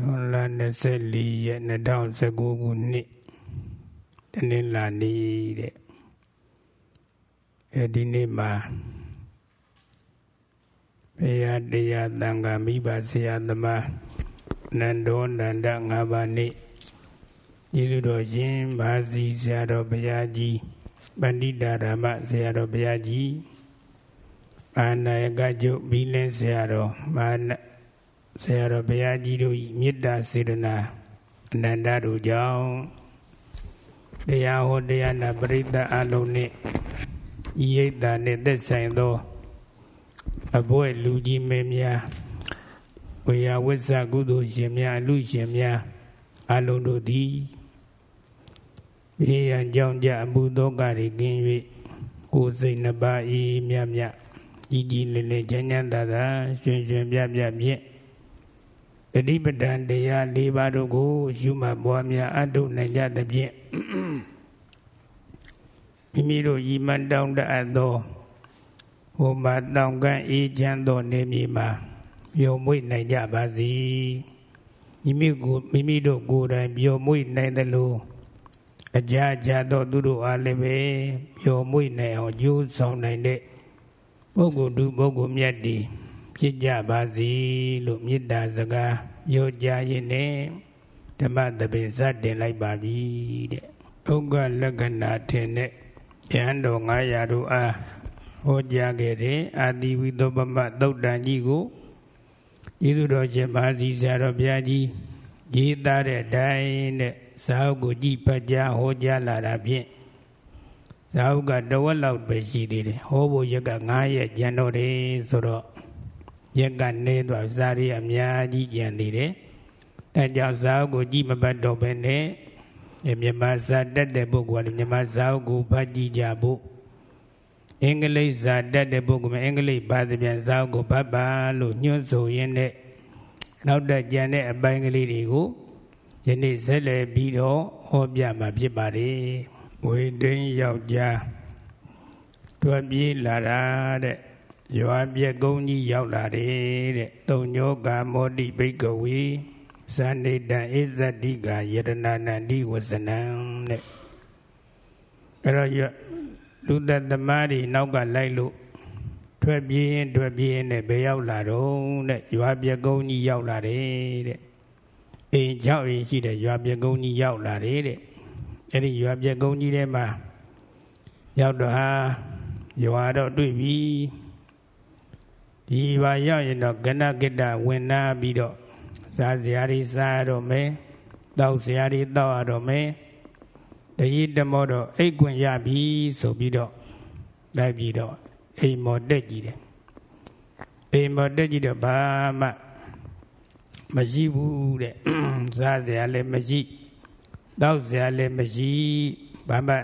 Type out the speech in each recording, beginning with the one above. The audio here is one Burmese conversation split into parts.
ဇွန်လ24ရက်2019ခုနှစ်တနင်္လာနေ့တဲ့အဲဒီနေ့မှာဘုရားတရားတန်ခါမိဘဆရာသမားနန္ဒောနန္ဒ၅ပါးနေ့ဤလိုတော်ရှင်ဘာစီဆရာတော်ဘုရားကြီးပန္တိတာဓမ္မဆရာတော်ဘုရားကြီးအာနာယကကျုပ်ဘီလင်းဆရာတော်မာန ဆရာတော်ဘုရားကြီးတို့၏မေတ္တာစေတနာအနန္တတို့ကြောင့်တရားဟောတရားနာပရိသတ်အလုံးနှင့်ဤရိတ်တာနှင့်သက်ဆိုင်သောအဘွဲ့လူကြီးမင်းများဝေယဝိဇ္ဇကုသိုလ်ရှင်များအလူရှင်များအလုံးတို့သည်ဘေးရန်ကြောင့်ကြအမှုသောကတွေကင်း၍ကိုယ်စိတ်နှပါဤမြတ်မြတ်ကြီးကြီးလင်းလင်းချမ်းချမ်းသာသာရွှင်ရွှင်ပြပြဖြင့် တတိပဒံတရား၄ပါးတို့ကိုယူမှတ်ပွားများအထုနိုင်ကြသဖြင့်မိမိတို့ဤမှန်တောင်းတအပ်သောဟိုမှာတောင်းကန်းအေးချမ်းသောနေမြေမှာပျော်မွေ့နိုင်ကြပါစေမိမိကိုမိမိတို့ကိုယ်တိုင်ပျော်မွေ့နိုင်သလိုအကြကြသောသူတို့အားလည်းပဲပျော်မွေ့နိုင်အောင်ကြိုးဆောင်နိုင်တဲ့ပုဂ္ဂိုလ်သူပုဂ္ဂိုလ်မြတ်တည် ဖြစ်ကြပါစေလို့မေတ္တာစကားပြောကြရင်နဲ့ဓမ္မသဘင်စတင်လိုက်ပါပြီတဲ့ဒုက္ခလက္ခဏာထင်တဲ့ယဟန်တော်900တို့အားဟောကြားခဲ့တဲ့အာတိဝိသောပမသုတ်တန်ကြီးကိုကျေးဇူးတော်ရှင်မဟာစီဆရာတော်ဘုရားကြီးရေးသားတဲ့အတိုင်းတဲ့ဇာဟုကိုကြည်ဖတ်ကြားဟောကြားလာတာဖြင့်ဇာဟုကတဝက်လောက်ပဲရှိသေးတယ်ဟောဖို့ရက်က9ရက်ကျန်တော့တယ်ဆိုတော့ ရက်ကနေသွားဇာရီအများကြီးကျန်သေးတယ်ဒါကြောင့်ဇာဟုကိုကြည်မပတ်တော့ဘဲနဲ့မြန်မာဇာတက်တဲ့ပုဂ္ဂိုလ်ကမြန်မာဇာဟုကိုဖတ်ကြည့်ကြဖို့အင်္ဂလိပ်ဇာတက်တဲ့ပုဂ္ဂိုလ်ကအင်္ဂလိပ်ဘာသာပြန်ဇာဟုကိုဖတ်ပါလို့ညွှန်းဆိုရင်းနဲ့နောက်တက်ကြံတဲ့အပိုင်းကလေးတွေကိုယနေ့ဆက်လက်ပြီးတော့ဟောပြမှာဖြစ်ပါတယ်ဝေဒင်းယောက်ျားတွေ့ပြေးလာတာတဲ့ ရွာပြက်ကုန်းကြီးရောက်လာတယ်တဲ့တုံညောကာမောတိဘိကဝေဇာနေတံဣဇတိကာယတနာနန္ဒီဝဇနံတဲ့အဲ့တော့လူသက်သမားတွေနောက်ကလိုက်လို့ထွက်ပြေးရင်ထွက်ပြေးရင်နဲ့ဘယ်ရောက်လာတော့တဲ့ရွာပြက်ကုန်းကြီးရောက်လာတယ်တဲ့အိမ်ကြောက်ရင်ရှိတဲ့ရွာပြက်ကုန်းကြီးရောက်လာတယ်တဲ့အဲ့ဒီရွာပြက်ကုန်းကြီးထဲမှာရောက်တော့ဟာရွာတော့တွေ့ပြီ ဒီရွာရောက်ရင်တော့ကနကိတ္တဝင်နာပြီးတော့စားစရာတွေစားရတော့မယ်တောက်စရာတွေတောက်ရတော့မယ်တကြီးတမောတော့အိတ်ခွင်ရပြီဆိုပြီးတော့လိုက်ပြီးတော့အိမ်မော်တက်ကြည့်တယ်အိမ်မော်တက်ကြည့်တော့ဘာမှမရှိဘူးတဲ့စားစရာလည်းမရှိတောက်စရာလည်းမရှိဘာမှ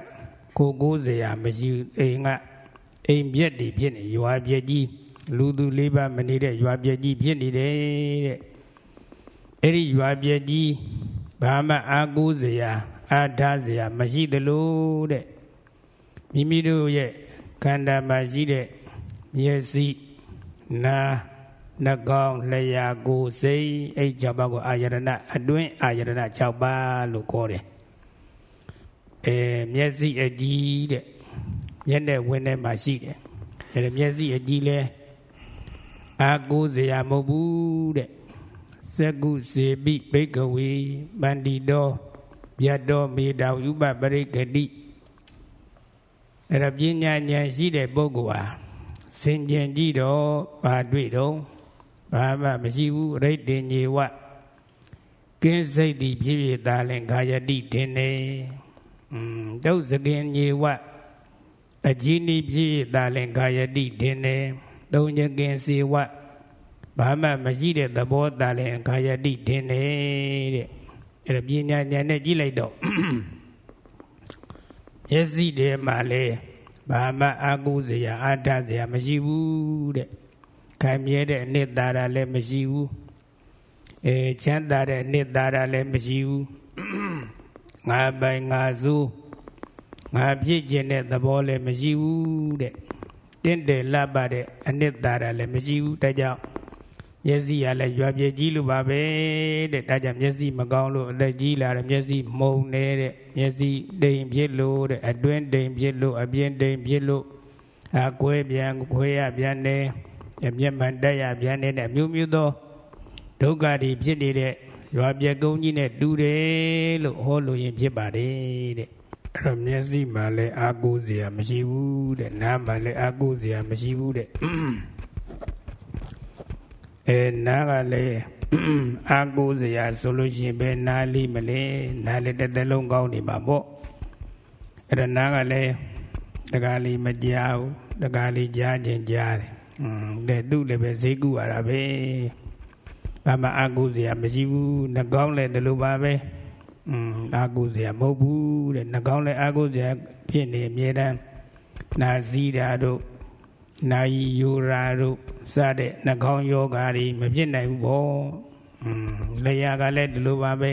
ကိုကိုးစရာမရှိအိမ်ကအိမ်ပြက်တွေဖြစ်နေရွာပြက်ကြီး လူသူလေးပါမနေတဲ့ရွာပြက်ကြီးဖြစ်နေတယ်တဲ့အဲ့ဒီရွာပြက်ကြီးဘာမှအာကိုးစရာအာထားစရာမရှိသလိုတဲ့မိမိတို့ရဲ့ခန္ဓာမှာရှိတဲ့မျက်စိနားနှကောင်းလျှာကိုယ်စိတ်အဲ့၆ပါးကိုအာယရဏအတွင်းအာယရဏ၆ပါးလို့ခေါ်တယ်အဲမျက်စိအကြည့်တဲ့မျက်နဲ့ဝင်ထဲမှာရှိတယ်အဲမျက်စိအကြည့်လဲ အာကိုးစရာမဟုတ်ဘူးတဲ့သကုစေပိဘိကဝေပန္တိတောမြတ်တော်မေတောဥပပရိကတိအဲ့ဒါပညာဉာဏ်ရှိတဲ့ပုဂ္ဂိုလ်ဟာစင်ကြင်ကြည့်တော့ဘာတွေ့တော့ဘာမှမရှိဘူးရိတ်တင်ញေဝကင်းစိတ်ဒီဖြစ်ဖြစ်သာလင်ခာယတိတင်နေอืมတုတ်စကင်ញေဝအကြီးနီးဖြစ်ဖြစ်သာလင်ခာယတိတင်နေ သုံးညကင်စေဝဘာမှမရှိတဲ့သဘောသာလင်ခာယတိတင်နေတဲ့အဲ့ဒါပညာဉာဏ်နဲ့ကြည့်လိုက်တော့မျက်စိထဲမှာလဲဘာမှအာကုစရာအာထစရာမရှိဘူးတဲ့ခံမြဲတဲ့အနှစ်သာရလည်းမရှိဘူးအဲချမ်းသာတဲ့အနှစ်သာရလည်းမရှိဘူးငါပိုင်ငါစုငါဖြစ်ခြင်းတဲ့သဘောလည်းမရှိဘူးတဲ့ တင့်တယ်လှပတဲ့အနှစ်သာရလည်းမရှိဘူးဒါကြောင့်မျက်စိကလည်းရွာပြည့်ကြီးလို့ပါပဲတဲ့ဒါကြောင့်မျက်စိမကောင်းလို့အသက်ကြီးလာတယ်မျက်စိမှုန်နေတဲ့မျက်စိတိမ်ဖြစ်လို့တဲ့အတွင်းတိမ်ဖြစ်လို့အပြင်တိမ်ဖြစ်လို့အကွဲပြန်ခွဲရပြန်နေမျက်မှန်တက်ရပြန်နေတဲ့မျိုးမျိုးသောဒုက္ခတွေဖြစ်နေတဲ့ရွာပြည့်ကုန်းကြီးနဲ့တူတယ်လို့ဟောလို့ရင်ဖြစ်ပါတယ်တဲ့ အဲ့တော့မျက်စိမှာလည်းအာကိုးစရာမရှိဘူးတဲ့နားမှာလည်းအာကိုးစရာမရှိဘူးတဲ့အဲနားကလည်းအာကိုးစရာဆိုလို့ရှိရင်ပဲနားလေးမလဲနားလေးတစ်သက်လုံးကောင်းနေမှာပေါ့အဲ့ဒါနားကလည်းတကားလေးမကြားဘူးတကားလေးကြားခြင်းကြားတယ်อืมတဲ့သူ့လည်းပဲဈေးကူရတာပဲဘာမှအာကိုးစရာမရှိဘူးနှကောင်းလည်းဒီလိုပါပဲ อืมအာကိုးစရာမဟုတ်ဘူးတဲ့နှကောင်းလည်းအာကိုးစရာဖြစ်နေအမြဲတမ်းနာစည်းတာတို့နာယီယိုရာတို့စတဲ့နှကောင်းယောဂါတွေမဖြစ်နိုင်ဘူးပေါ့อืมလျာကလည်းဒီလိုပါပဲ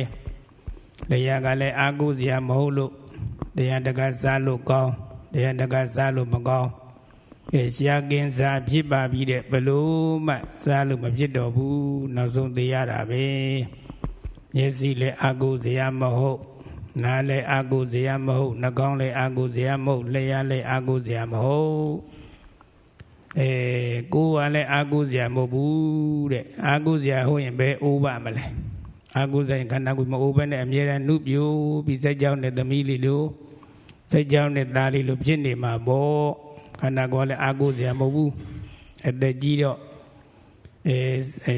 လျာကလည်းအာကိုးစရာမဟုတ်လို့တရားတကစားလို့ကောင်းတရားတကစားလို့မကောင်းကဲရှားကင်းစားဖြစ်ပါပြီတဲ့ဘလို့မှစားလို့မဖြစ်တော့ဘူးနောက်ဆုံးသိရတာပဲ မျက်စိလည်းအာကိုစရာမဟုတ်နားလည်းအာကိုစရာမဟုတ်နှာခေါင်းလည်းအာကိုစရာမဟုတ်လျှာလည်းအာကိုစရာမဟုတ်အဲကိုယ်ကလည်းအာကိုစရာမဟုတ်ဘူးတဲ့အာကိုစရာဟုတ်ရင်ဘယ်အိုးပါမလဲအာကိုစရာခန္ဓာကိုယ်မအိုးဘဲနဲ့အမြဲတမ်းနှုတ်ပြိုးပြီးစိတ်ကြောင်းနဲ့သမီးလေးလိုစိတ်ကြောင်းနဲ့သားလေးလိုဖြစ်နေမှာပေါ့ခန္ဓာကိုယ်လည်းအာကိုစရာမဟုတ်ဘူးအသက်ကြီးတော့ အဲ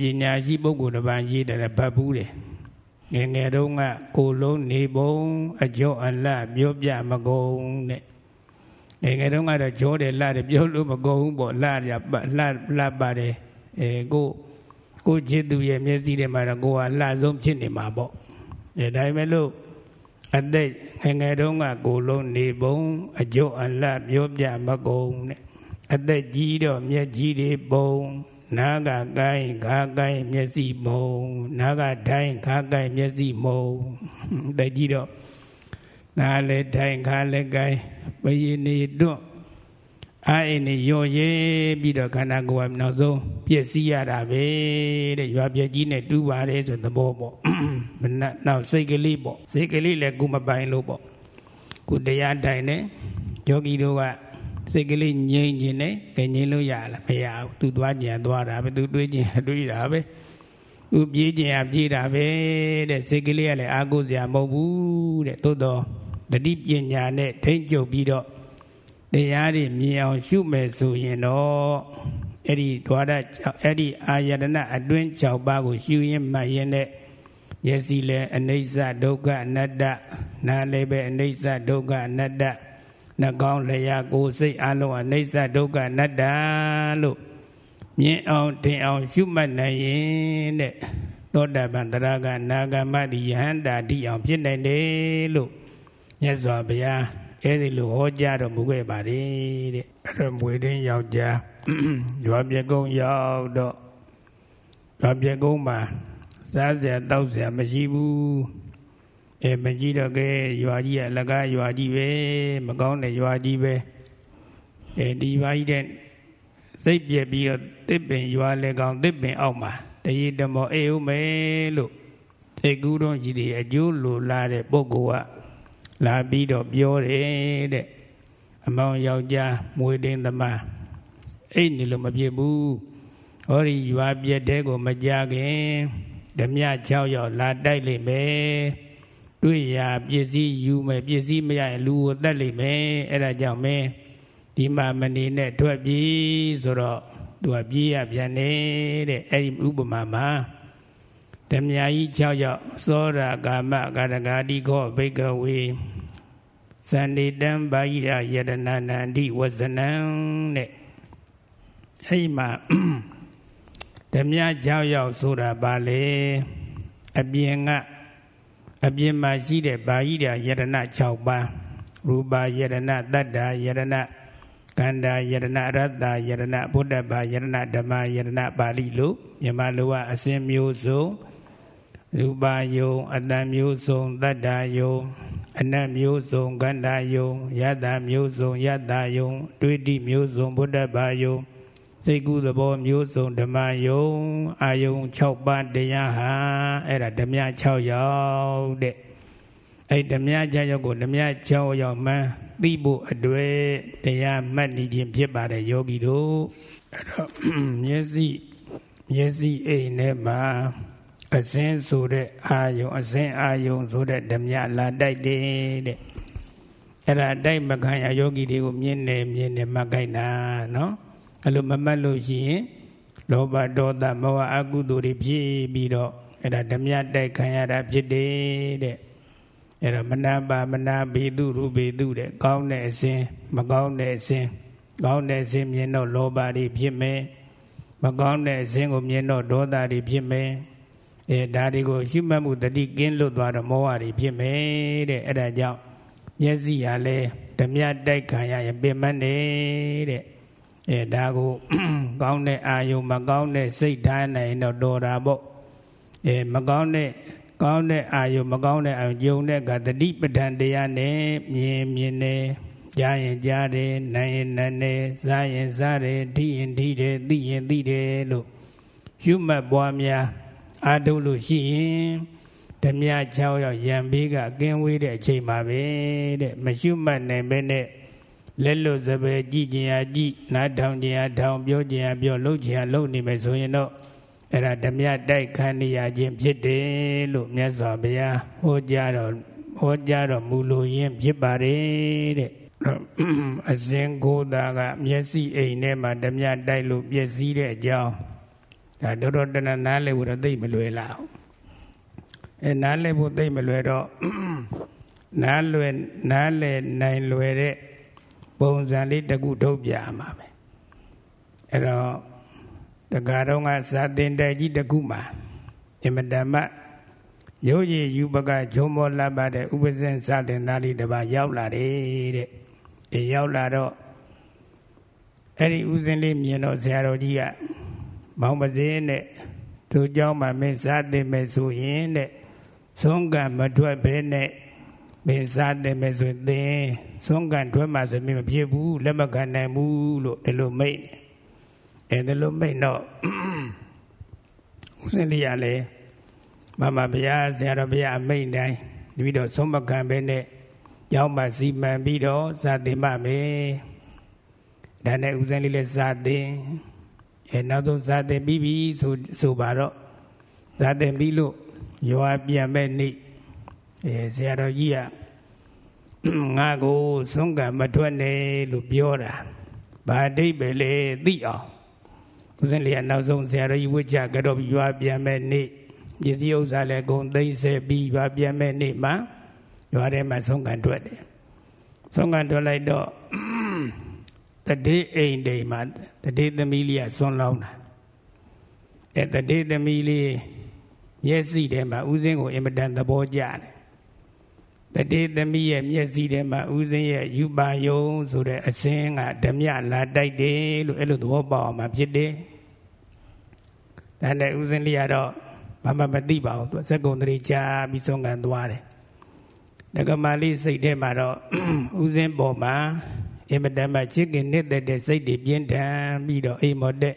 ပညာရှိပုဂ္ဂိုလ်တစ်ပါးရေးတယ်ဗတ်ဘူးတယ်ငယ်ငယ်တုန်းကကိုလုံးနေပုံအကျော်အလတ်ပြောပြမကုန်တဲ့ငယ်ငယ်တုန်းကတော့ကြောတယ်လှတယ်ပြောလို့မကုန်ဘူးပေါ့လှရလှလှပါတယ်အဲကိုကိုจิตသူရဲ့မျက်စိထဲမှာတော့ကိုကလှဆုံးဖြစ်နေမှာပေါ့အဲဒါပေမဲ့လို့အသက်ငငယ်တုန်းကကိုလုံးနေပုံအကျုပ်အလတ်ပြောပြမကုန်တဲ့အသက်ကြီးတော့မျက်ကြီးတွေပုံ နာကကိုင်းခါကိုင်းမျက်စိမုံနာကတိုင်းခါကိုင်းမျက်စိမုံအသက်ကြီးတော့နာလည်းတိုင်းခါလည်းကိုင်းဘယင်းနေတွန့်အာအိနေရော့ရဲပြီးတော့ခန္ဓာကိုယ်ကနောက်ဆုံးပြည့်စည်ရတာပဲတဲ့ရွာပြည့်ကြီးနဲ့တူပါတယ်ဆိုသဘောပေါ့မနက်နောက်စိတ်ကလေးပေါ့စိတ်ကလေးလည်းကုမပိုင်လို့ပေါ့ကုတရားတိုင်နဲ့ယောဂီတို့က စိတ်ကလေးငြိမ်ခြင်းနဲ့ကြင်ငြိမ်လို့ရလားမရဘူးသူသွားကြံသွားတာပဲသူတွေးကြံတွေးတာပဲသူပြေးကြံပြေးတာပဲတဲ့စိတ်ကလေးကလည်းအာကိုစရာမဟုတ်ဘူးတဲ့သို့တော့တတိပညာနဲ့ထိမ့်ချုပ်ပြီးတော့တရားတွေမြင်အောင်ရှုမယ်ဆိုရင်တော့အဲ့ဒီဓဝရအဲ့ဒီအာယတနာအတွင်း6ပါးကိုရှုရင်းမှတ်ရင်းနဲ့မျက်စိလည်းအနိစ္စဒုက္ခအနတ္တနားလည်းပဲအနိစ္စဒုက္ခအနတ္တ နှကောင်းလျာကိုယ်စိတ်အလုံးအနိစ္စဒုက္ခအနတ္တလို့မြင်အောင်ထင်အောင်ရှုမှတ်နိုင်ရင်တဲ့သောတာပန်တရာကနာဂမတိယဟန္တာတိအောင်ဖြစ်နိုင်တယ်လို့မြတ်စွာဘုရားအဲဒီလိုဟောကြားတော်မူခဲ့ပါတယ်တဲ့အဲ့တော့မွေတင်းယောက်ျားရွာပြေကုန်းရောက်တော့ရွာပြေကုန်းမှာစားစရာတောက်စရာမရှိဘူး အဲမကြည့်တော့ကဲရွာကြီးကအလကားရွာကြီးပဲမကောင်းတဲ့ရွာကြီးပဲအဲဒီရွာကြီးတဲ့စိတ်ပြက်ပြီးတော့တစ်ပင်ရွာလေကောင်တစ်ပင်အောက်မှာတရေတမောအေးဦးမယ်လို့စိတ်ကူးတော့ကြီးတွေအကျိုးလိုလာတဲ့ပုဂ္ဂိုလ်ကလာပြီးတော့ပြောတယ်တဲ့အမောင်ယောက်ျားမွေတင်းသမားအိတ်နေလို့မဖြစ်ဘူးဟောဒီရွာပြက်တဲ့ကိုမကြခင်ဓမြ6ယောက်လာတိုက်လိမ့်မယ် တွေ့ရပစ္စည်းယူမယ်ပစ္စည်းမရရင်လူကိုတတ်လိမ့်မယ်အဲ့ဒါကြောင့်မင်းဒီမှာမနေနဲ့ထွက်ပြေးဆိုတော့သူကပြေးရပြန်နေတဲ့အဲ့ဒီဥပမာမှာဓမြကြီး6ယောက်သောရာကာမကာရဂာတိခောဘိကဝေဇန္တိတံဘာဟိရယတနာနန္တိဝဇနံတဲ့အဲ့ဒီမှာဓမြ6ယောက်ဆိုတာပါလေအပြင်က အပြင်မှာရှိတဲ့ဘာဟိရယတနာ6ပါးရူပယတနာတတ္တာယတနာကန္တာယရဏရတ္တယရဏဘုဒ္ဓဘာယရဏဓမ္မယရဏပါဠိလိုမြန်မာလိုကအစဉ်မျိုးစုံရူပယုံအတ္တမျိုးစုံတတ္တာယုံအနတ်မျိုးစုံကန္တာယုံယတ္တမျိုးစုံယတ္တာယုံတွေးတိမျိုးစုံဘုဒ္ဓဘာယုံ စိတ်ကူးသဘောမျိုးစုံဓမ္မယုံအာယုံ6ပါးတရားဟာအဲ့ဒါဓမ္မ6ရောက်တဲ့အဲ့ဓမ္မ6ရောက်ကိုဓမ္မ6ရောက်မှန်းသိဖို့အတွေ့တရားမှတ်နေခြင်းဖြစ်ပါတယ်ယောဂီတို့အဲ့တော့မျက်စိမျက်စိအိမ်ထဲမှာအစင်းဆိုတဲ့အာယုံအစင်းအာယုံဆိုတဲ့ဓမ္မလာတိုက်တယ်တဲ့အဲ့ဒါတိုက်မခံရယောဂီတွေကိုမြင်နေမြင်နေမှတ်ခိုင်းတာနော် အဲ့လိုမမှတ်လို့ရှိရင်လောဘဒေါသမောဟအကုသိုလ်တွေဖြစ်ပြီးတော့အဲ့ဒါဓမ္မတိုက်ခံရတာဖြစ်တယ်တဲ့အဲ့တော့မနာပါမနာဘိတုရူဘိတုတဲ့ကောင်းတဲ့အစဉ်မကောင်းတဲ့အစဉ်ကောင်းတဲ့အစဉ်မြင်တော့လောဘတွေဖြစ်မယ်မကောင်းတဲ့အစဉ်ကိုမြင်တော့ဒေါသတွေဖြစ်မယ်အဲဒါတွေကိုရှုမှတ်မှုတတိကင်းလွတ်သွားတော့မောဟတွေဖြစ်မယ်တဲ့အဲ့ဒါကြောင့်မျက်စိဟာလဲဓမြတိုက်ခံရရင်ပင်မနေတဲ့ အဲဒါကိုကောင်းတဲ့အာယုံမကောင်းတဲ့စိတ်ထားနိုင်တော့တော်တာပေါ့အဲမကောင်းတဲ့ကောင်းတဲ့အာယုံမကောင်းတဲ့အာယုံတဲ့ကတတိပဋ္ဌာန်တရားနဲ့မြင်မြင်နေကြားရင်ကြားတယ်နိုင်ရင်နိုင်တယ်စားရင်စားတယ်ထိရင်ထိတယ်သိရင်သိတယ်လို့ရှုမှတ်ပွားများအာထုလို့ရှိရင်ဓမြ6ရောက်ရံဘေးကကင်းဝေးတဲ့အချိန်မှာပဲတဲ့မရှုမှတ်နိုင်ပဲနဲ့ လက်လွတ်စပယ်ကြည့်ခြင်းအကြည့်နားထောင်ခြင်းအထောင်ပြောခြင်းအပြောလှုပ်ခြင်းအလှုပ်နေမယ်ဆိုရင်တော့အဲ့ဒါဓမြတိုက်ခန္ဓာခြင်းဖြစ်တယ်လို့မြတ်စွာဘုရားဟောကြားတော်ဟောကြားတော်မူလိုရင်းဖြစ်ပါတယ်တဲ့အစဉ်ကိုယ်သားကမျက်စိအိမ်ထဲမှာဓမြတိုက်လို့ပျက်စီးတဲ့အကြောင်းဒါတော်တော်တဏ္ဍနားလည်းဘုရားသိမလွယ်လားအဲနားလည်းဖို့သိမလွယ်တော့နားလွယ်နားလည်းနိုင်လွယ်တဲ့ ပုံစံလေးတခုထုတ်ပြမှာပဲအဲ့တော့တကားတော့ကစာတင်တိုက်ကြီးတခုမှာအမတမရုပ်ရည်ယူပကဂျုံမောလပ်ပါတဲ့ဥပဇင်စာတင်သားလေးတစ်ပါးရောက်လာတယ်တဲ့အဲရောက်လာတော့အဲ့ဒီဥစဉ်လေးမြင်တော့ဆရာတော်ကြီးကမောင်ပစင်းနဲ့သူเจ้าမှာမင်းစားတင်မယ်ဆိုရင်တဲ့သုံးကံမထွက်ဘဲနဲ့ မင်းစားတယ်မယ်ဆိုရင်သင်ဆုံးကန်ထွက်မှဆိုမင်းမဖြစ်ဘူးလက်မခံနိုင်ဘူးလို့ဒီလိုမိတ်အဲဒီလိုမိတ်တော့ဦးစင်လေးရလဲမမဘုရားဆရာတော်ဘုရားအမိတ်တိုင်းတပည့်တော်ဆုံးမခံပဲနဲ့ကျောင်းမှာစီမံပြီးတော့စာသင်ပါမယ်ဒါနဲ့ဦးစင်လေးလည်းစာသင်အဲနောက်ဆုံးစာသင်ပြီးပြီဆိုဆိုပါတော့စာသင်ပြီးလို့ရွာပြန်မဲ့နေ့ အဲဆရာတော်ကြီးကငါကိုဆုံးကံမထွက်နဲ့လို့ပြောတာဘာအတိတ်ပဲလေသိအောင်ဦးဇင်းလေးကနောက်ဆုံးဆရာတော်ကြီးဝိချကတော့ရွာပြန်မဲ့နေ့ပစ္စည်းဥစ္စာလည်းဂုံသိမ့်ဆဲပြီးရွာပြန်မဲ့နေ့မှာရွာထဲမှာဆုံးကံထွက်တယ်ဆုံးကံထွက်လိုက်တော့တတိအိမ်တိမ်မှာတတိသမီးလေးကဆွန်းလောင်းတာအဲတတိသမီးလေးမျက်စိထဲမှာဥစဉ်ကိုအင်မတန်သဘောကျတယ် တတိသမီးရဲ့မျက်စိထဲမှာဥစဉ်ရဲ့ယူပါယုံဆိုတဲ့အစင်းကဓမြလာတိုက်တယ်လို့အဲ့လိုသဘောပေါက်အောင်မှဖြစ်တယ်။ဒါနဲ့ဥစဉ်လေးကတော့ဘာမှမသိပါဘူးသူစက်ကုံတရီကြာပြီးဆုံးကန်သွားတယ်။ဒကမာလေးစိတ်ထဲမှာတော့ဥစဉ်ပေါ်မှာအင်မတန်မှချစ်ခင်နေတဲ့တဲ့စိတ်တွေပြင်းထန်ပြီးတော့အိမ်မော်တဲ့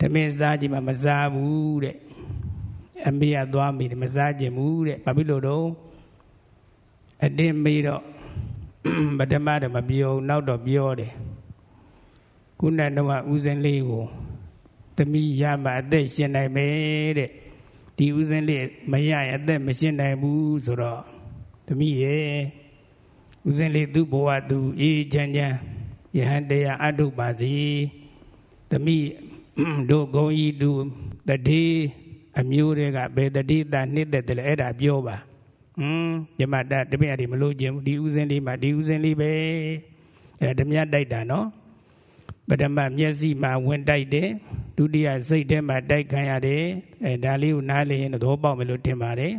ဓမင်းစားကြည့်မှမစားဘူးတဲ့အမေကသွားမိတယ်မစားကျင်ဘူးတဲ့ဘာဖြစ်လို့တော့ အတင်းမေးတော့ပထမတော့မပြောနောက်တော့ပြောတယ်ခုနတော့ဥစဉ်လေးကိုသမီးရမှအသက်ရှင်နိုင်မယ်တဲ့ဒီဥစဉ်လေးမရရင်အသက်မရှင်နိုင်ဘူးဆိုတော့သမီးရဲ့ဥစဉ်လေးသူ့ဘဝသူအေးချမ်းချမ်းယဟန်တရားအထုပါစီသမီးတို့ဂုံဤသူတတိအမျိုးတွေကဘယ်တတိတာနှစ်သက်တယ်လဲအဲ့ဒါပြောပါ ဟွန်းညမတတပည့်ရည်မလို့ခြင်းဒီဥစဉ်လေးမှာဒီဥစဉ်လေးပဲအဲ့ဒါဓမြတိုက်တာနော်ပထမမျက်စိမှာဝင်တိုက်တယ်ဒုတိယစိတ်ထဲမှာတိုက်ခံရတယ်အဲဒါလေးကိုနားလည်ရင်သဘောပေါက်မယ်လို့ထင်ပါတယ်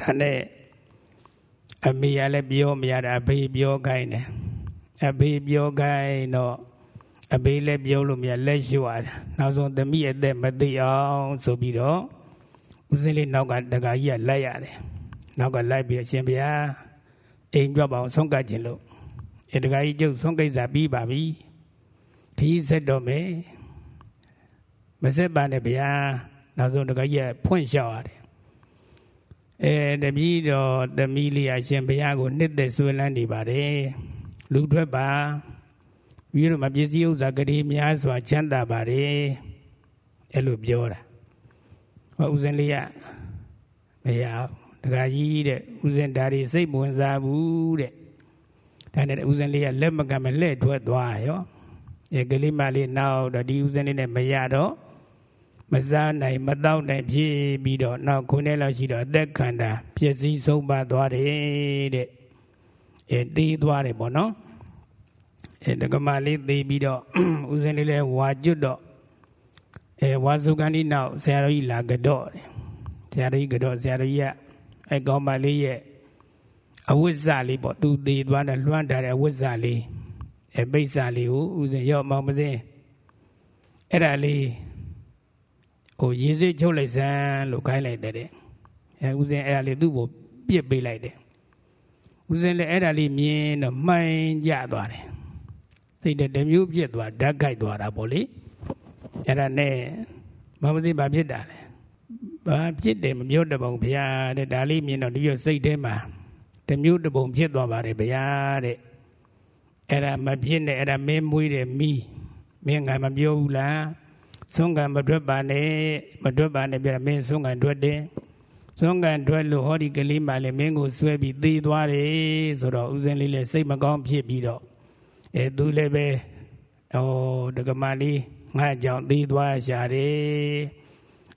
ဒါနဲ့အမေကလည်းပြောမရတာအဖေပြောခိုင်းတယ်အဖေပြောခိုင်းတော့အဘေးလည်းပြောလို့မရလက်လျှော့ရတယ်နောက်ဆုံးသမီးအသက်မသိအောင်ဆိုပြီးတော့ဦးစင်းလေးနောက်ကတကာကြီးကလိုက်ရတယ် နောက်ကလိုက်ပြီးအရှင်ဘုရားအိမ်ကြွပါအောင်ဆုံးကတ်ခြင်းလို့အဲတကာကြီးကျုပ်ဆုံးကိစ္စပြီးပါပြီခီးဆက်တော့မယ်မဆက်ပါနဲ့ဗျာနောက်ဆုံးတခါကြီးဖွင့်လျှောက်ရတယ်အဲတပည့်တော်သမီးလေးအရှင်ဘုရားကိုနှစ်သက်ဆွေးလန်းနေပါတယ်လူထွက်ပါပြီးတော့မပစ္စည်းဥစ္စာကလေးများစွာချမ်းသာပါတယ်အဲ့လိုပြောတာဟောဥစဉ်လေးကမရ ဒကာကြီးတဲ့ဥစဉ်ဒါတွေစိတ်ဝင်စားဘူးတဲ့ဒါနဲ့ဥစဉ်လေးကလက်မကမလှဲ့ထွက်သွားရောအဲကလေးမလေးနောက်တော့ဒီဥစဉ်လေးနဲ့မရတော့မစားနိုင်မတော့နိုင်ဖြစ်ပြီးတော့နောက်ခုနှစ်လောက်ရှိတော့အသက်ခန္ဓာပြည့်စည်ဆုံးပါသွားတယ်တဲ့အဲတေးသွားတယ်ပေါ့နော်အဲဒကမလေးသေးပြီးတော့ဥစဉ်လေးလဲဝါကျွတ်တော့အဲဝါစုကန်ဒီနောက်ဆရာတော်ကြီးလာကတော့တယ်ဆရာတော်ကြီးကတော့ဆရာတော်ကြီးက အဲကောင်းမလေးရဲ့အဝိဇ္ဇလေးပေါ့သူသေးသွားတယ်လွှမ်းထားတဲ့အဝိဇ္ဇလေးအဲပိဿာလေးကိုဥစဉ်ရောက်မောင်မစင်းအဲ့ဒါလေးဟိုရေးစစ်ချုပ်လိုက်စမ်းလို့ခိုင်းလိုက်တဲ့အဲဥစဉ်အဲ့ဒါလေးသူ့ကိုပြစ်ပေးလိုက်တယ်ဥစဉ်လည်းအဲ့ဒါလေးမြင်တော့မှိုင်းကြသွားတယ်စိတ်တမျိုးပြစ်သွားဓာတ်ခိုက်သွားတာပေါ့လေအဲ့ဒါနဲ့မမသိဘာဖြစ်တာလဲ ဘာဖြစ်တယ်မပြောတပုံဘုရားတဲ့ဒါလေးမြင်တော့ဒီရစိတ်ထဲမှာတမျိုးတပုံဖြစ်သွားပါတယ်ဘုရားတဲ့အဲ့ဒါမဖြစ်နဲ့အဲ့ဒါမင်းမွေးတယ်မိမင်းငါမပြောဘူးလားဆုံးကံမထွက်ပါနဲ့မထွက်ပါနဲ့ပြတာမင်းဆုံးကံထွက်တယ်ဆုံးကံထွက်လို့ဟောဒီကလေးမှလည်းမင်းကိုဆွဲပြီးသေသွားတယ်ဆိုတော့ဥစဉ်လေးလည်းစိတ်မကောင်းဖြစ်ပြီးတော့အဲသူလည်းပဲဟောဒကမလေးငါကြောင့်သေသွားရှာတယ်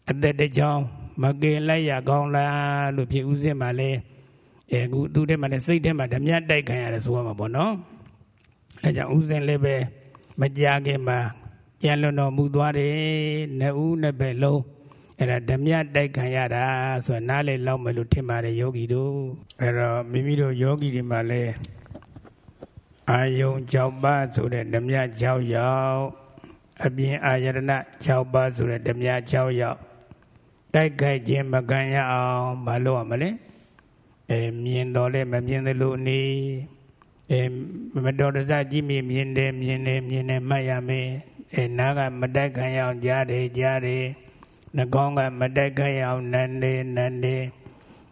အသက်တကြောင် မကင်လိုက်ရကောင်းလားလို့ဖြစ်ဥစဉ်မှလည်းအဲခုသူထဲမှာလည်းစိတ်ထဲမှာဓမြတိုက်ခံရတယ်ဆိုရမှာပေါ့နော်အဲကြောင့်ဥစဉ်လည်းပဲမကြခင်မှာပြန်လွန်တော်မူသွားတယ်နှစ်ဦးနှစ်ဘက်လုံးအဲ့ဒါဓမြတိုက်ခံရတာဆိုတာနားလေလောက်မယ်လို့ထင်ပါတယ်ယောဂီတို့အဲ့တော့မိမိတို့ယောဂီတွေမှာလည်းအာယုံ6ပါးဆိုတဲ့ဓမြ6ရောက်အပြင်အာယတနာ6ပါးဆိုတဲ့ဓမြ6ရောက် တိုက်ခိုက်ခြင်းမခံရအောင်မလုပ်ရမလဲအဲမြင်တော်လဲမမြင်သလိုနေအဲမတော်တဆကြည့်မြင်မြင်တယ်မြင်တယ်မြင်တယ်မှတ်ရမယ်အဲနားကမတိုက်ခံရအောင်ကြားတယ်ကြားတယ်နှာခေါင်းကမတိုက်ခံရအောင်နန်းတယ်နန်းတယ်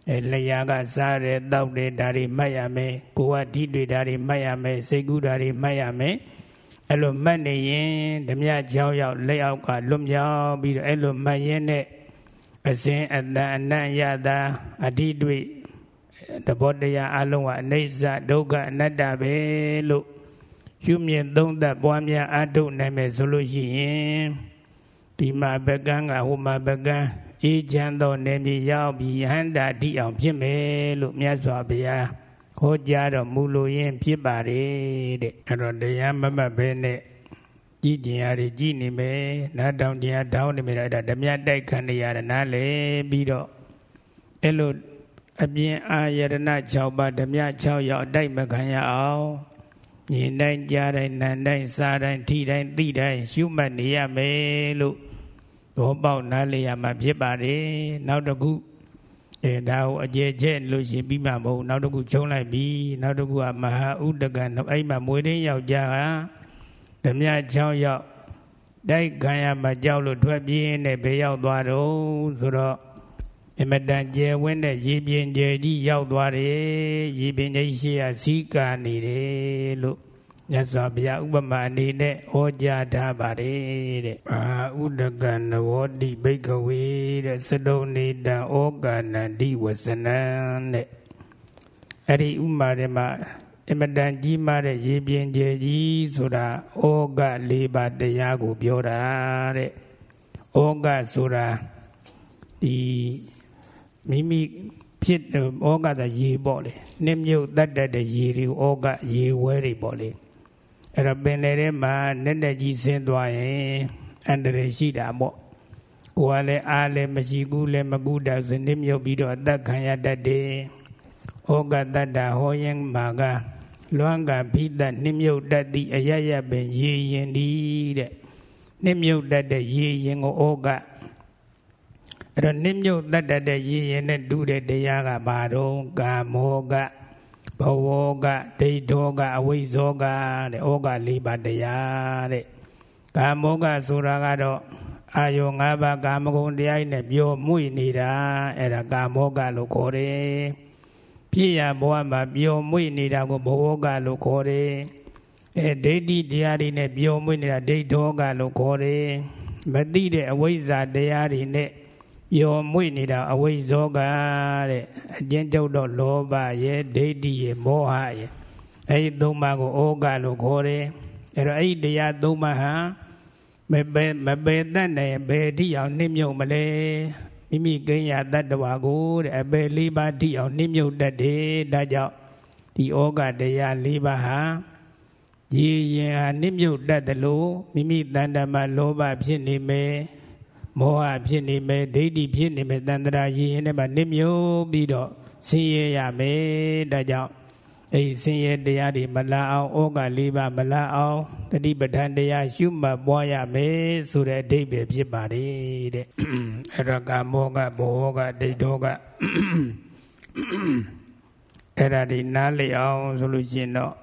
အဲလျှာကစားတယ်တောက်တယ်ဒါတွေမှတ်ရမယ်ကိုယ်ကဓိတွေဒါတွေမှတ်ရမယ်စိတ်ကူးဒါတွေမှတ်ရမယ်အဲ့လိုမှတ်နေရင်ဓမြကြောင်းရောက်လက်အောက်ကလွတ်မြောက်ပြီးတော့အဲ့လိုမှတ်ရင်နဲ့ အစဉ်အတန်အနံ့ရတာအဓိတွေတဘောတရားအလုံးကအနိစ္စဒုက္ခအနတ္တပဲလို့ရှုမြင်သုံးသပ်ပွားများအထုတ်နိုင်မယ်ဆိုလို့ရှိရင်ဒီမှာပကံကဟိုမှာပကံအေးချမ်းသောနေမြေရောက်ပြီးယဟန္တာတိအောင်ဖြစ်မယ်လို့မြတ်စွာဘုရားဟောကြားတော်မူလို့ရင်ဖြစ်ပါတယ်တဲ့အဲ့တော့တရားမမှတ်ဘဲနဲ့ ကြည်ကျင်ရတယ်ကြည်နေမယ်နားတောင်တရားတောင်းနေမယ်အဲ့ဒါဓမြတိုက်ခံနေရတယ်နားလေပြီးတော့အဲ့လိုအပြင်အာယရဏ6ပါးဓမြ6ရောက်အတိုက်မခံရအောင်မြင်တိုင်းကြားတိုင်းနားတိုင်းစားတိုင်းထိတိုင်းသိတိုင်းရှုမှတ်နေရမယ်လို့ဘောပေါက်နားလေရမှာဖြစ်ပါတယ်နောက်တစ်ခုအဲဒါကိုအကျဲကျဲလို့ရှိပြီးမှမဟုတ်နောက်တစ်ခုချုံလိုက်ပြီးနောက်တစ်ခုကမဟာဥဒကံအဲ့မှာမွေရင်းယောက်ျားက ဓမြ6ယောက်တိုက်ခံရမှာကြောက်လို့ထွက်ပြေးနေဘေးရောက်သွားတော့ဆိုတော့အမတန်ကျယ်ဝန်းတဲ့ရေပြင်ကျယ်ကြီးရောက်သွားတယ်ရေပြင်ကြီးရှိရစီးကာနေတယ်လို့မြတ်စွာဘုရားဥပမာအနေနဲ့ဟောကြားထားပါတယ်တဲ့အာဥဒကနဝတိဘိကဝေတဲ့သဒုံနေတံဩကာနန္တိဝစနံတဲ့အဲ့ဒီဥမာထဲမှာ အမတန်ကြီးမားတဲ့ရေပြင်ကျယ်ကြီးဆိုတာဩက၄ပါးတရားကိုပြောတာတဲ့ဩကဆိုတာဒီမိမိဖြစ်ဩကတဲ့ရေပေါ့လေနှမြုပ်တတ်တဲ့ရေတွေကိုဩကရေဝဲတွေပေါ့လေအဲ့တော့ပင်လေထဲမှာနဲ့နဲ့ကြီးဆင်းသွားရင်အန္တရာယ်ရှိတာပေါ့ကိုယ်ကလည်းအားလည်းမရှိဘူးလည်းမကူတာစနစ်မြုပ်ပြီးတော့အသက်ခံရတတ်တယ်ဩကတတ္တဟောရင်မှာက လွမ်းကဖိတနှိမြုပ်တတ်သည့်အရရပင်ရေရင်ဒီတဲ့နှိမြုပ်တတ်တဲ့ရေရင်ကိုဩကအဲ့တော့နှိမြုပ်တတ်တဲ့ရေရင်နဲ့တူတဲ့တရားကဘာတော့ကာမောကဘဝကဒိဋ္ဌောကအဝိဇ္ဇောကတဲ့ဩက၄ပါးတရားတဲ့ကာမောကဆိုတာကတော့အာယုံ၅ပါးကာမဂုဏ်တရားနဲ့ပြောမှုနေတာအဲ့ဒါကာမောကလို့ခေါ်တယ် ဖြစ်ရဘဝမှာပြောမှုနေတာကိုဘဝကလို့ခေါ်တယ်အဲဒိဋ္ဌိတရားတွေနဲ့ပြောမှုနေတာဒိဋ္ဌောကလို့ခေါ်တယ်မသိတဲ့အဝိဇ္ဇာတရားတွေနဲ့ယောမွေ့နေတာအဝိဇ္ဇောကတဲ့အကျဉ်းချုပ်တော့လောဘရဲ့ဒိဋ္ဌိရဲ့မောဟရဲ့အဲဒီသုံးပါးကိုဩကလို့ခေါ်တယ်အဲ့တော့အဲ့ဒီတရားသုံးပါးဟာမပဲမပဲတတ်နိုင်ဘယ်ထိအောင်နှိမ့်မြုံမလဲ မိမိကိညာတတ္တဝါကိုတဲ့အပေလေးပါးထိအောင်နှိမ့်မြုံတတ်တယ်ဒါကြောင့်ဒီဩကတရားလေးပါးဟာရည်ရင်ဟာနှိမ့်မြုံတတ်တယ်လို့မိမိတန်တမလောဘဖြစ်နေမယ်မောဟဖြစ်နေမယ်ဒိဋ္ဌိဖြစ်နေမယ်တန်တရာရည်ရင်နဲ့မှနှိမ့်မြုံပြီးတော့ဆင်းရဲရမယ်ဒါကြောင့် အဲ့ဆင်းရဲတရားတွေမလာအောင်ဩကလေးပါမလာအောင်တတိပဋ္ဌာန်တရားရှုမှတ်ပွားရမယ်ဆိုတဲ့အဓိပ္ပာယ်ဖြစ်ပါတယ်တဲ့အဲ့ဒါကမောကဘောကဒိဋ္ဌောကအဲ့ဒါဒီနားလည်အောင်ဆိုလို့ရှိရင်တော့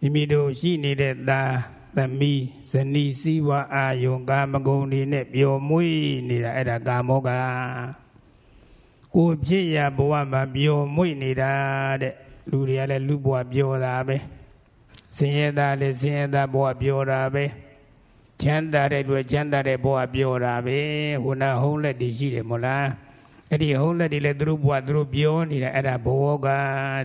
မိမိတို့ရှိနေတဲ့သားသမီးဇနီးစည်းဝါအာယုံကာမဂုဏ်တွေနဲ့ပျော်မွေ့နေတာအဲ့ဒါကာမောကကိုဖြစ်ရဘဝမှာပျော်မွေ့နေတာတဲ့ လူတွေကလည်းလူဘဝပြောတာပဲဆင်းရဲသားလည်းဆင်းရဲသားဘဝပြောတာပဲချမ်းသာတဲ့လူချမ်းသာတဲ့ဘဝပြောတာပဲဟိုနာဟုံးလက်တည်ရှိတယ်မို့လားအဲ့ဒီဟုံးလက်တွေလည်းသူတို့ဘဝသူတို့ပြောနေတာအဲ့ဒါဘောက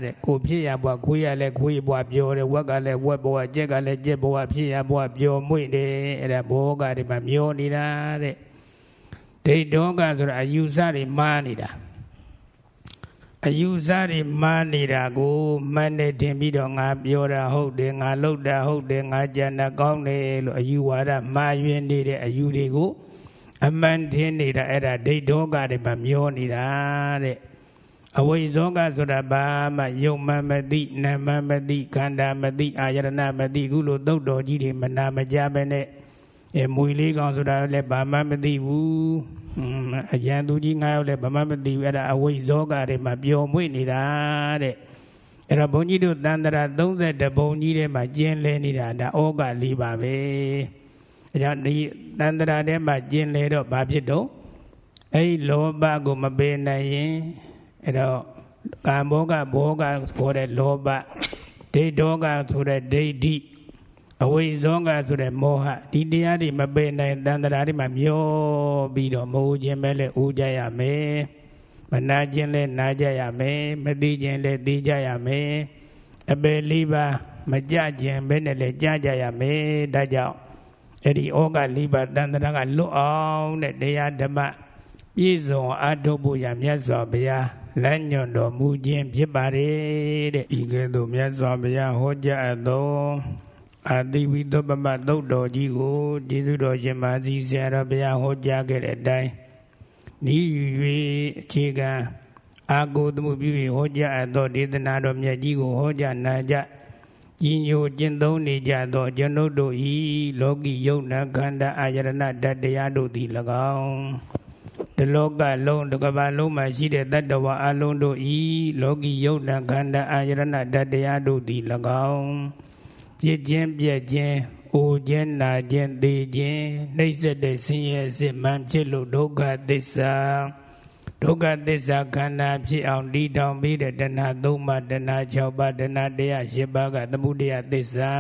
တဲ့ကိုဖြစ်ရဘဝခွေးရလည်းခွေးဘဝပြောတယ်ဝက်ကလည်းဝက်ဘဝကြက်ကလည်းကြက်ဘဝဖြစ်ရဘဝပြောမွေ့တယ်အဲ့ဒါဘောကတွေမှာမျောနေတာတဲ့ဒိဋ္ဌောကဆိုတာအယူဆတွေမှားနေတာ အယူဆတွေမှားနေတာကိုမှန်တယ်တင်ပြီးတော့ငါပြောတာဟုတ်တယ်ငါလုပ်တာဟုတ်တယ်ငါကြံတာကောင်းတယ်လို့အယူဝါဒမှားယွင်းနေတဲ့အယူတွေကိုအမှန်တင်နေတာအဲ့ဒါဒိဋ္ဌောကတွေမှာမျောနေတာတဲ့အဝိဇောကဆိုတာဘာမှယုံမှမသိနာမမသိခန္ဓာမသိအာယရဏမသိခုလိုသုတ်တော်ကြီးတွေမနာမကြပဲနဲ့ အဲမွေလေးကောင်ဆိုတာလည်းဘာမှမသိဘူးအရန်သူကြီးငါးယောက်လည်းဘာမှမသိဘူးအဲ့ဒါအဝိဇောကတွေမှာပျော်မွေ့နေတာတဲ့အဲ့တော့ဘုန်းကြီးတို့တန်တရာ32ဘုံကြီးထဲမှာကျင်းလဲနေတာဒါဩကလေးပါပဲအဲကြောင့်ဒီတန်တရာထဲမှာကျင်းလဲတော့ဘာဖြစ်တော့အဲ့လောဘကိုမပယ်နိုင်ရင်အဲ့တော့ကာမောကဘောကခေါ်တဲ့လောဘဒိဋ္ဌောကဆိုတဲ့ဒိဋ္ဌိ အဝိဇ္ဇောကဆိုတဲ့မောဟဒီတရားတွေမပယ်နိုင်တန်တရာတွေမှာမျောပြီးတော့မဟုတ်ခြင်းပဲလဲဦးကြရမယ်မနာခြင်းလဲနာကြရမယ်မသိခြင်းလဲသိကြရမယ်အပယ်လေးပါမကြခြင်းပဲနဲ့လဲကြကြရမယ်ဒါကြောင့်အဲ့ဒီဩကလေးပါတန်တရာကလွတ်အောင်တဲ့တရားဓမ္မပြည့်စုံအားထုတ်ဖို့ရမြတ်စွာဘုရားလမ်းညွန်တော်မူခြင်းဖြစ်ပါれတဲ့ဤကဲ့သို့မြတ်စွာဘုရားဟောကြားအပ်သော အာတိဝိသုပမသုတ်တော်ကြီးကိုကျေးဇူးတော်ရှင်မာသီဆရာတော်ဘုရားဟောကြားခဲ့တဲ့အတိုင်းဤ၍အခြေခံအာကိုသမှုပြု၍ဟောကြားအပ်သောဒေသနာတော်မြတ်ကြီးကိုဟောကြားနာကြကြီးညိုကျင့်သုံးနေကြသောကျွန်ုပ်တို့ဤလောကီယုံနာခန္ဓာအာယရဏဓာတ်တရားတို့သည်၎င်းတလောကလုံးတစ်ကမ္ဘာလုံးမှာရှိတဲ့တတ္တဝါအလုံးတို့ဤလောကီယုံနာခန္ဓာအာယရဏဓာတ်တရားတို့သည်၎င်း ပြစ်ခြင်းပြက်ခြင်းအိုခြင်းနာခြင်းသိခြင်းနှိမ့်ဆက်တဲ့ဆင်းရဲစစ်မှန်ဖြစ်လို့ဒုက္ခသစ္စာဒုက္ခသစ္စာခန္ဓာဖြစ်အောင်တည်ထောင်ပြီးတဲ့တဏှာ၃ပါးတဏှာ၆ပါးတဏှာတရား၈ပါးကသမှုတရားသစ္စာ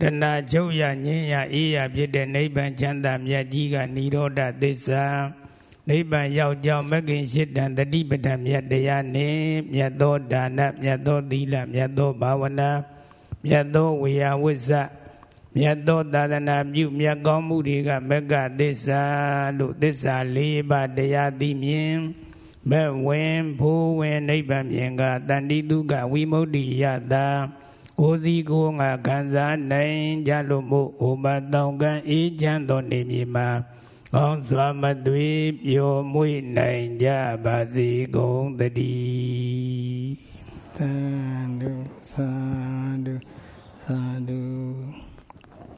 တဏှာချုပ်ရငြင်းရအေးရဖြစ်တဲ့နိဗ္ဗာန်ချမ်းသာမြတ်ကြီးကនិရောဓသစ္စာ နိဗ္ဗာန်ရောက်ကြောင်းမဂ္ဂင်ရှိတံတတိပဒံမြတ်တရားနှင့်မြတ်သောဒါနမြတ်သောသီလမြတ်သောဘာဝနာမြတ်သောဝေယဝိဇ္ဇမြတ်သောသာသနာပြုမြတ်ကောင်းမှုတွေကမဂ္ဂသစ္စာလို့သစ္စာ၄ပါးတရားသိမြင်မဲ့ဝင်ဖိုးဝင်နိဗ္ဗာန်မြင်ကတန်တိတုကဝိမု ക്തി ယတာကိုစီကိုငါခံစားနိုင်ကြလို့မို့ဟိုမတောင်ကံအေးချမ်းသောနေမြေမှာ ကောင်းစွာမသွေပျော်မွေ့နိုင်ကြပါစေကုန်တည်းသံဓုသံဓုသံဓု